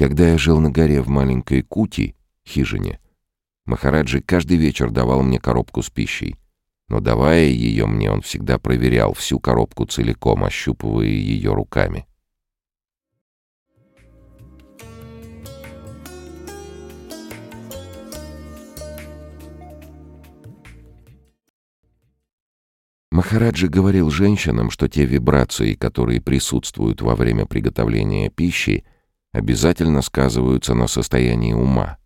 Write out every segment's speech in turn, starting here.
Когда я жил на горе в маленькой Кути, хижине, Махараджи каждый вечер давал мне коробку с пищей. Но давая ее мне, он всегда проверял всю коробку целиком, ощупывая ее руками. Махараджи говорил женщинам, что те вибрации, которые присутствуют во время приготовления пищи, обязательно сказываются на состоянии ума.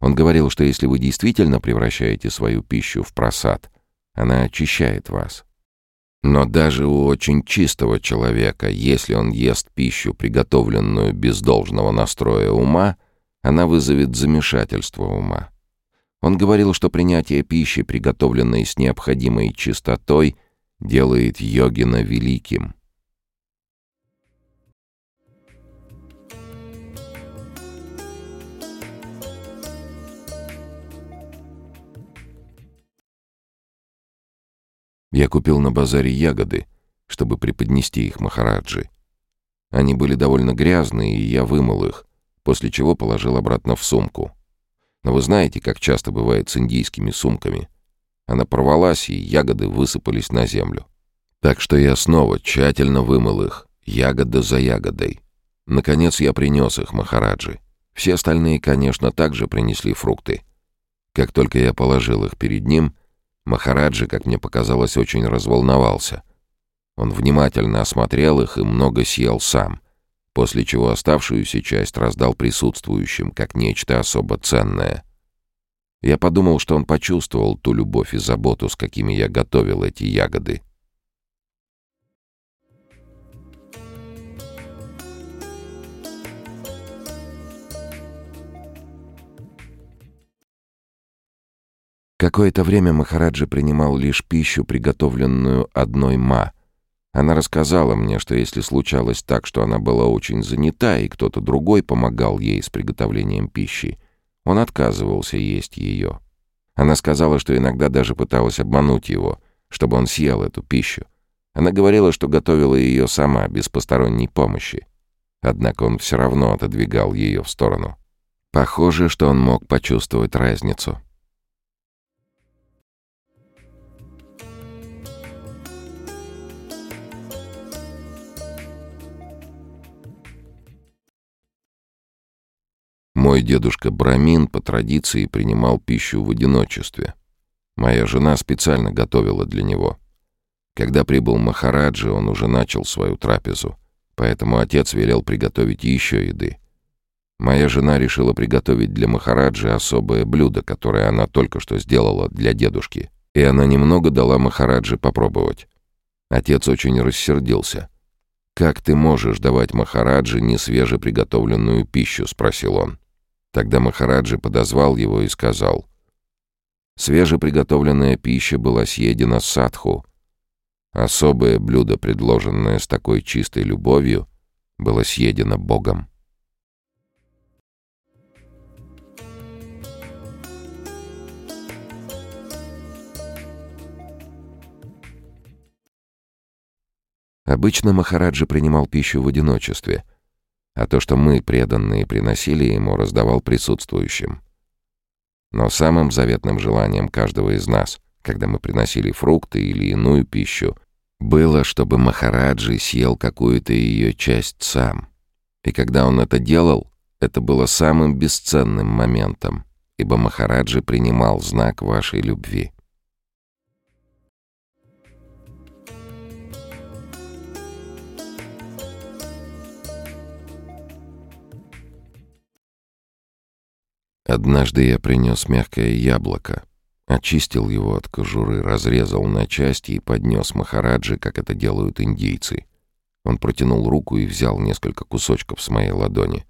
Он говорил, что если вы действительно превращаете свою пищу в просад, она очищает вас. Но даже у очень чистого человека, если он ест пищу, приготовленную без должного настроя ума, она вызовет замешательство ума. Он говорил, что принятие пищи, приготовленной с необходимой чистотой, делает йогина великим. Я купил на базаре ягоды, чтобы преподнести их Махараджи. Они были довольно грязные, и я вымыл их, после чего положил обратно в сумку. Но вы знаете, как часто бывает с индийскими сумками. Она порвалась, и ягоды высыпались на землю. Так что я снова тщательно вымыл их, ягода за ягодой. Наконец я принес их Махараджи. Все остальные, конечно, также принесли фрукты. Как только я положил их перед ним, Махараджи, как мне показалось, очень разволновался. Он внимательно осмотрел их и много съел сам, после чего оставшуюся часть раздал присутствующим, как нечто особо ценное. Я подумал, что он почувствовал ту любовь и заботу, с какими я готовил эти ягоды. Какое-то время Махараджи принимал лишь пищу, приготовленную одной ма. Она рассказала мне, что если случалось так, что она была очень занята, и кто-то другой помогал ей с приготовлением пищи, он отказывался есть ее. Она сказала, что иногда даже пыталась обмануть его, чтобы он съел эту пищу. Она говорила, что готовила ее сама, без посторонней помощи. Однако он все равно отодвигал ее в сторону. Похоже, что он мог почувствовать разницу. Мой дедушка Брамин по традиции принимал пищу в одиночестве. Моя жена специально готовила для него. Когда прибыл Махараджи, он уже начал свою трапезу, поэтому отец велел приготовить еще еды. Моя жена решила приготовить для Махараджи особое блюдо, которое она только что сделала для дедушки, и она немного дала Махараджи попробовать. Отец очень рассердился. «Как ты можешь давать Махараджи несвежеприготовленную пищу?» — спросил он. Тогда Махараджи подозвал его и сказал, «Свежеприготовленная пища была съедена садху. Особое блюдо, предложенное с такой чистой любовью, было съедено Богом». Обычно Махараджи принимал пищу в одиночестве — а то, что мы, преданные, приносили ему, раздавал присутствующим. Но самым заветным желанием каждого из нас, когда мы приносили фрукты или иную пищу, было, чтобы Махараджи съел какую-то ее часть сам. И когда он это делал, это было самым бесценным моментом, ибо Махараджи принимал знак вашей любви. Однажды я принес мягкое яблоко, очистил его от кожуры, разрезал на части и поднес Махараджи, как это делают индейцы. Он протянул руку и взял несколько кусочков с моей ладони.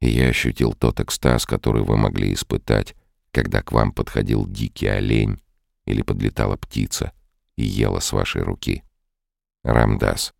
И я ощутил тот экстаз, который вы могли испытать, когда к вам подходил дикий олень или подлетала птица и ела с вашей руки. Рамдас.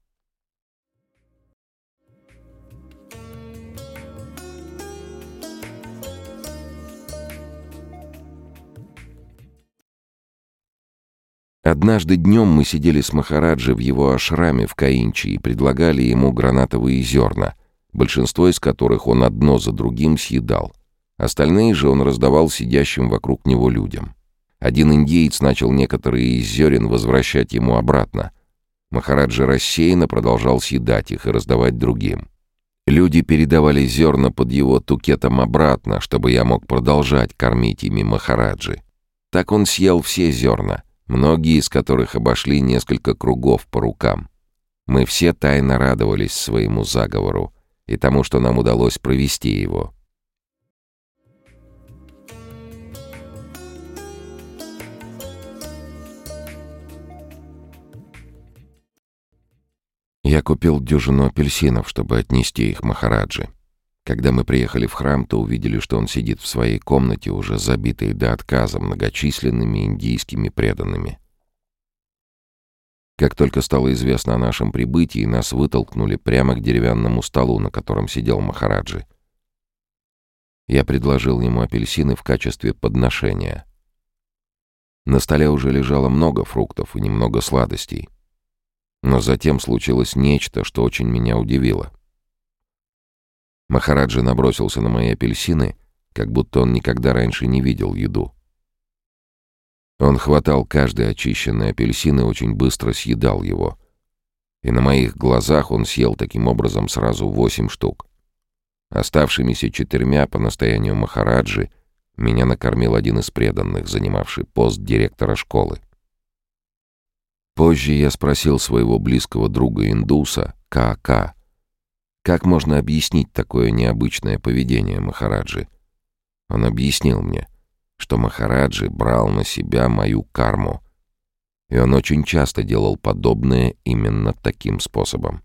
Однажды днем мы сидели с Махараджи в его ашраме в Каинчи и предлагали ему гранатовые зерна, большинство из которых он одно за другим съедал. Остальные же он раздавал сидящим вокруг него людям. Один индеец начал некоторые из зерен возвращать ему обратно. Махараджа рассеянно продолжал съедать их и раздавать другим. Люди передавали зерна под его тукетом обратно, чтобы я мог продолжать кормить ими Махараджи. Так он съел все зерна, многие из которых обошли несколько кругов по рукам. Мы все тайно радовались своему заговору и тому, что нам удалось провести его. Я купил дюжину апельсинов, чтобы отнести их Махараджи. Когда мы приехали в храм, то увидели, что он сидит в своей комнате, уже забитой до отказа многочисленными индийскими преданными. Как только стало известно о нашем прибытии, нас вытолкнули прямо к деревянному столу, на котором сидел Махараджи. Я предложил ему апельсины в качестве подношения. На столе уже лежало много фруктов и немного сладостей. Но затем случилось нечто, что очень меня удивило. Махараджи набросился на мои апельсины, как будто он никогда раньше не видел еду. Он хватал каждый очищенный апельсин и очень быстро съедал его. И на моих глазах он съел таким образом сразу восемь штук. Оставшимися четырьмя по настоянию Махараджи меня накормил один из преданных, занимавший пост директора школы. Позже я спросил своего близкого друга-индуса, К.К., как можно объяснить такое необычное поведение Махараджи. Он объяснил мне, что Махараджи брал на себя мою карму, и он очень часто делал подобное именно таким способом.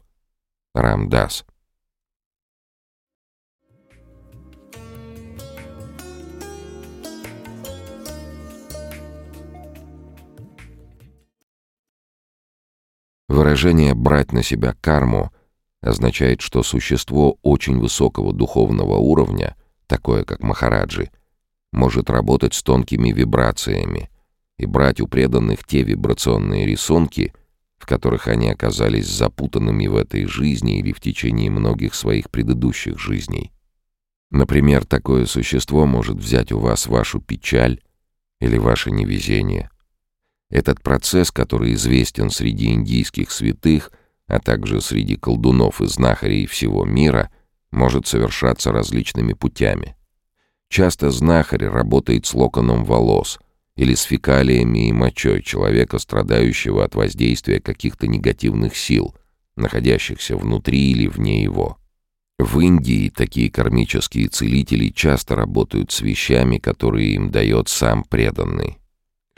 Рамдас — Выражение «брать на себя карму» означает, что существо очень высокого духовного уровня, такое как Махараджи, может работать с тонкими вибрациями и брать у преданных те вибрационные рисунки, в которых они оказались запутанными в этой жизни или в течение многих своих предыдущих жизней. Например, такое существо может взять у вас вашу печаль или ваше невезение – этот процесс, который известен среди индийских святых, а также среди колдунов и знахарей всего мира, может совершаться различными путями. Часто знахарь работает с локоном волос или с фекалиями и мочой человека, страдающего от воздействия каких-то негативных сил, находящихся внутри или вне его. В Индии такие кармические целители часто работают с вещами, которые им дает сам преданный.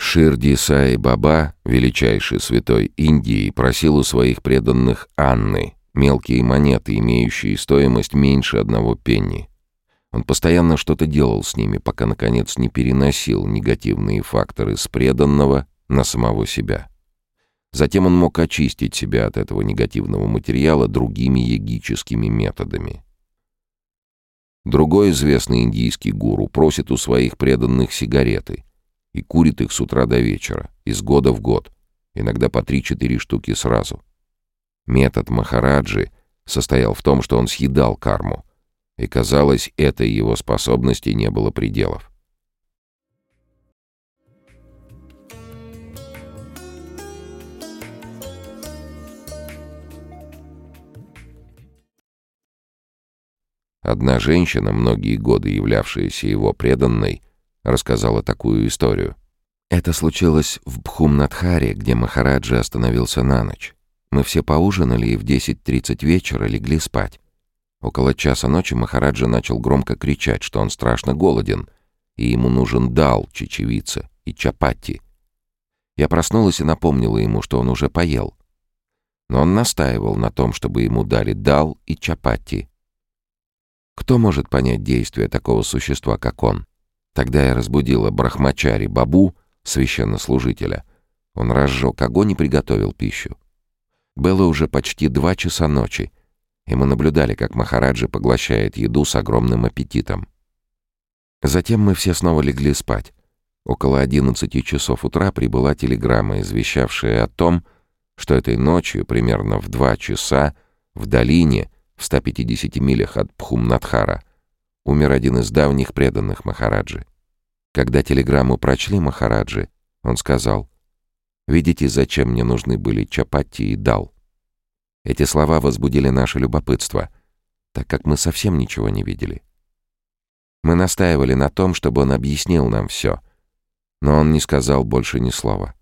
Ширди Сай Баба, величайший святой Индии, просил у своих преданных Анны мелкие монеты, имеющие стоимость меньше одного пенни. Он постоянно что-то делал с ними, пока, наконец, не переносил негативные факторы с преданного на самого себя. Затем он мог очистить себя от этого негативного материала другими егическими методами. Другой известный индийский гуру просит у своих преданных сигареты — и курит их с утра до вечера, из года в год, иногда по три-четыре штуки сразу. Метод Махараджи состоял в том, что он съедал карму, и, казалось, этой его способности не было пределов. Одна женщина, многие годы являвшаяся его преданной, рассказала такую историю. Это случилось в Бхумнадхаре, где Махараджи остановился на ночь. Мы все поужинали и в 10.30 вечера легли спать. Около часа ночи Махараджа начал громко кричать, что он страшно голоден, и ему нужен дал, чечевица и чапати. Я проснулась и напомнила ему, что он уже поел. Но он настаивал на том, чтобы ему дали дал и чапати. Кто может понять действия такого существа, как он? Тогда я разбудила Брахмачари Бабу, священнослужителя. Он разжег огонь и приготовил пищу. Было уже почти два часа ночи, и мы наблюдали, как Махараджи поглощает еду с огромным аппетитом. Затем мы все снова легли спать. Около одиннадцати часов утра прибыла телеграмма, извещавшая о том, что этой ночью, примерно в два часа, в долине, в 150 милях от Пхумнатхара, умер один из давних преданных Махараджи. Когда телеграмму прочли Махараджи, он сказал, «Видите, зачем мне нужны были чапати и дал?» Эти слова возбудили наше любопытство, так как мы совсем ничего не видели. Мы настаивали на том, чтобы он объяснил нам все, но он не сказал больше ни слова.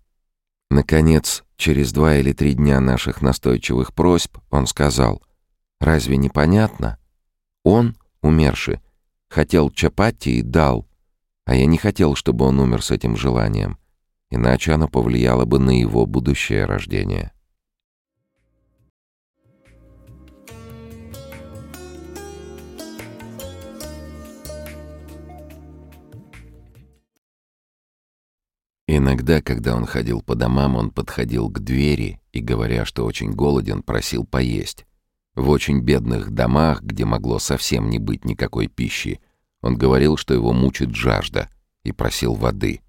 Наконец, через два или три дня наших настойчивых просьб, он сказал, «Разве не понятно? Он, умерший, хотел чапати и дал, а я не хотел, чтобы он умер с этим желанием, иначе оно повлияло бы на его будущее рождение». Иногда, когда он ходил по домам, он подходил к двери и, говоря, что очень голоден, просил поесть. В очень бедных домах, где могло совсем не быть никакой пищи, он говорил, что его мучит жажда, и просил воды.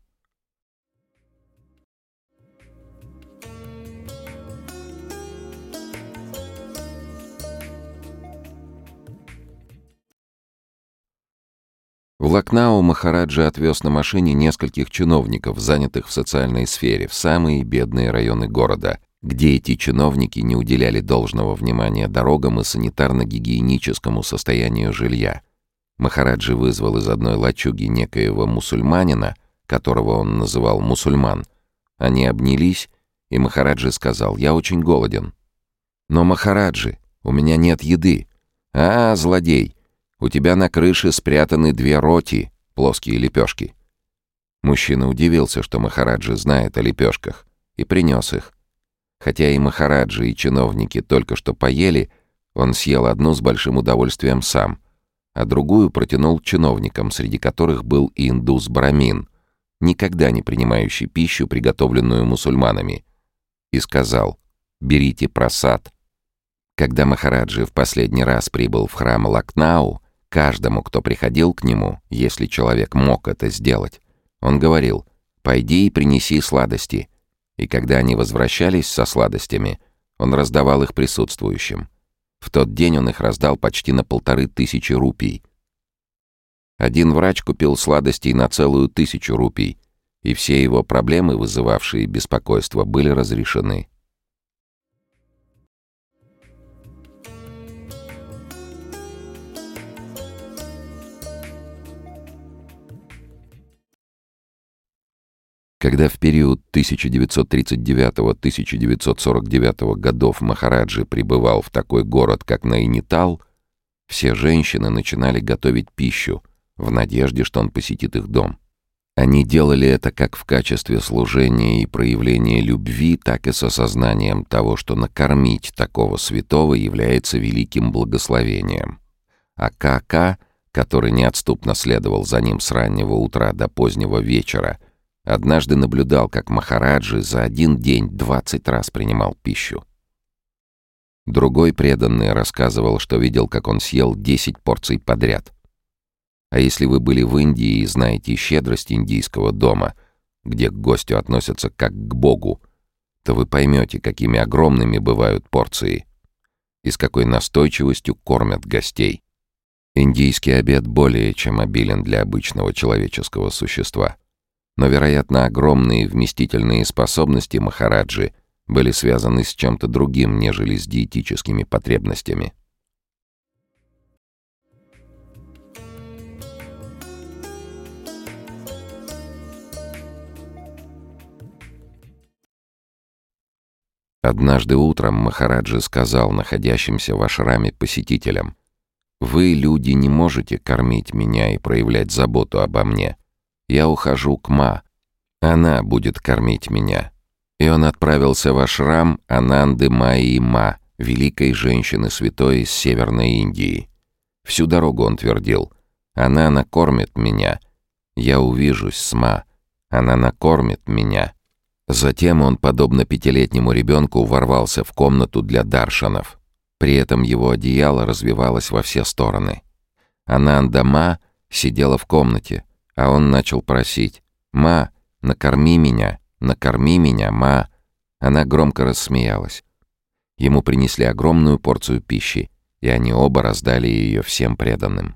В Лакнау Махараджа отвез на машине нескольких чиновников, занятых в социальной сфере, в самые бедные районы города, где эти чиновники не уделяли должного внимания дорогам и санитарно-гигиеническому состоянию жилья. Махараджи вызвал из одной лачуги некоего мусульманина, которого он называл мусульман. Они обнялись, и Махараджи сказал, «Я очень голоден». «Но, Махараджи, у меня нет еды». «А, злодей, у тебя на крыше спрятаны две роти, плоские лепешки». Мужчина удивился, что Махараджи знает о лепешках, и принес их. Хотя и Махараджи, и чиновники только что поели, он съел одну с большим удовольствием сам, а другую протянул чиновникам, среди которых был и индус-брамин, никогда не принимающий пищу, приготовленную мусульманами, и сказал «Берите просад». Когда Махараджи в последний раз прибыл в храм Лакнау, Каждому, кто приходил к нему, если человек мог это сделать, он говорил «пойди и принеси сладости». И когда они возвращались со сладостями, он раздавал их присутствующим. В тот день он их раздал почти на полторы тысячи рупий. Один врач купил сладостей на целую тысячу рупий, и все его проблемы, вызывавшие беспокойство, были разрешены. Когда в период 1939-1949 годов Махараджи пребывал в такой город, как Найнитал, все женщины начинали готовить пищу в надежде, что он посетит их дом. Они делали это как в качестве служения и проявления любви, так и с осознанием того, что накормить такого святого является великим благословением. А Кака, который неотступно следовал за ним с раннего утра до позднего вечера — Однажды наблюдал, как Махараджи за один день двадцать раз принимал пищу. Другой преданный рассказывал, что видел, как он съел десять порций подряд. А если вы были в Индии и знаете щедрость индийского дома, где к гостю относятся как к богу, то вы поймете, какими огромными бывают порции и с какой настойчивостью кормят гостей. Индийский обед более чем обилен для обычного человеческого существа — но, вероятно, огромные вместительные способности Махараджи были связаны с чем-то другим, нежели с диетическими потребностями. Однажды утром Махараджи сказал находящимся в ашраме посетителям, «Вы, люди, не можете кормить меня и проявлять заботу обо мне, я ухожу к Ма. Она будет кормить меня. И он отправился в ашрам Ананды Майи Ма, великой женщины святой из Северной Индии. Всю дорогу он твердил, она накормит меня. Я увижусь с Ма. Она накормит меня. Затем он, подобно пятилетнему ребенку, ворвался в комнату для даршанов. При этом его одеяло развивалось во все стороны. Ананда Ма сидела в комнате, а он начал просить «Ма, накорми меня, накорми меня, ма!» Она громко рассмеялась. Ему принесли огромную порцию пищи, и они оба раздали ее всем преданным.